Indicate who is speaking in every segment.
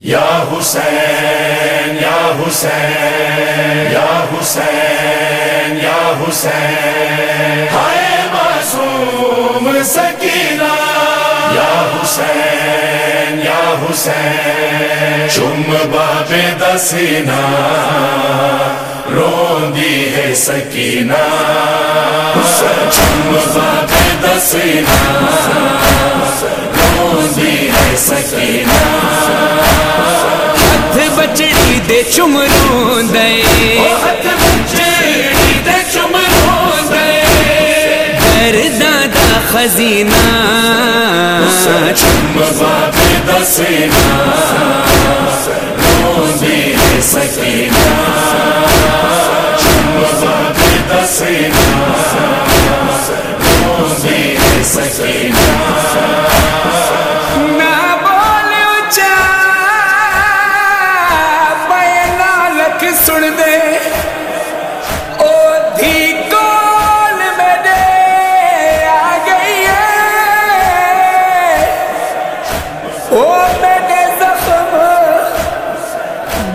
Speaker 1: یا حسین یا حسین یا حسین یا حسین۔ ہائے معصوم سکینہ۔ یا حسین یا حسین۔ چم باب دسینہ۔ روندی ہے سکینہ۔ چم باب دسینہ۔ روندی ہے سکینہ۔
Speaker 2: دے چمروں دے۔
Speaker 1: ہاتھ بچڑی دے چمروں دے۔
Speaker 2: درداں دا خزینہ
Speaker 1: چم باب دسینہ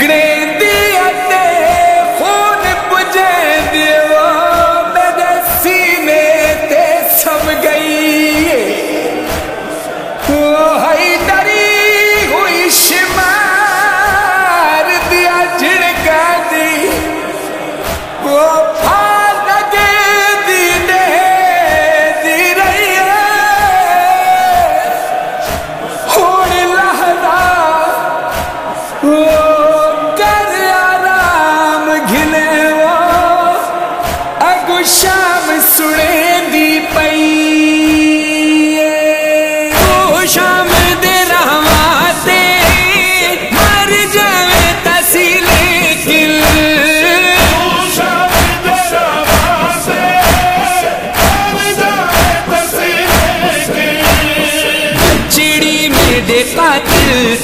Speaker 2: گریندی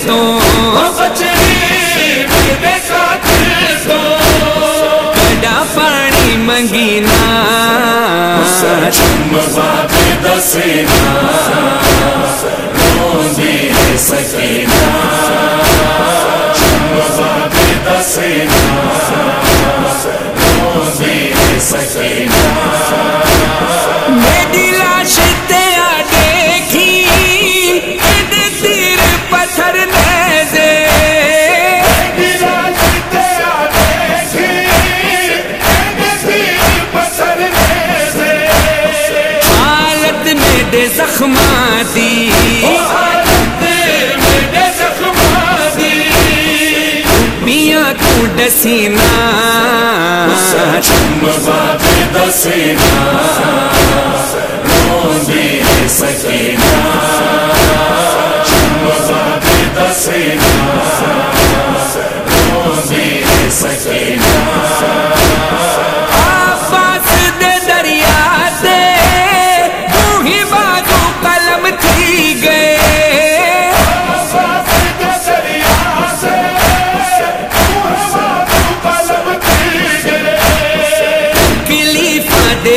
Speaker 2: تو کڈا پانی منگینا۔
Speaker 1: چم باب دسینہ
Speaker 2: زخماتی میاں تو ڈسینا۔
Speaker 1: چم باب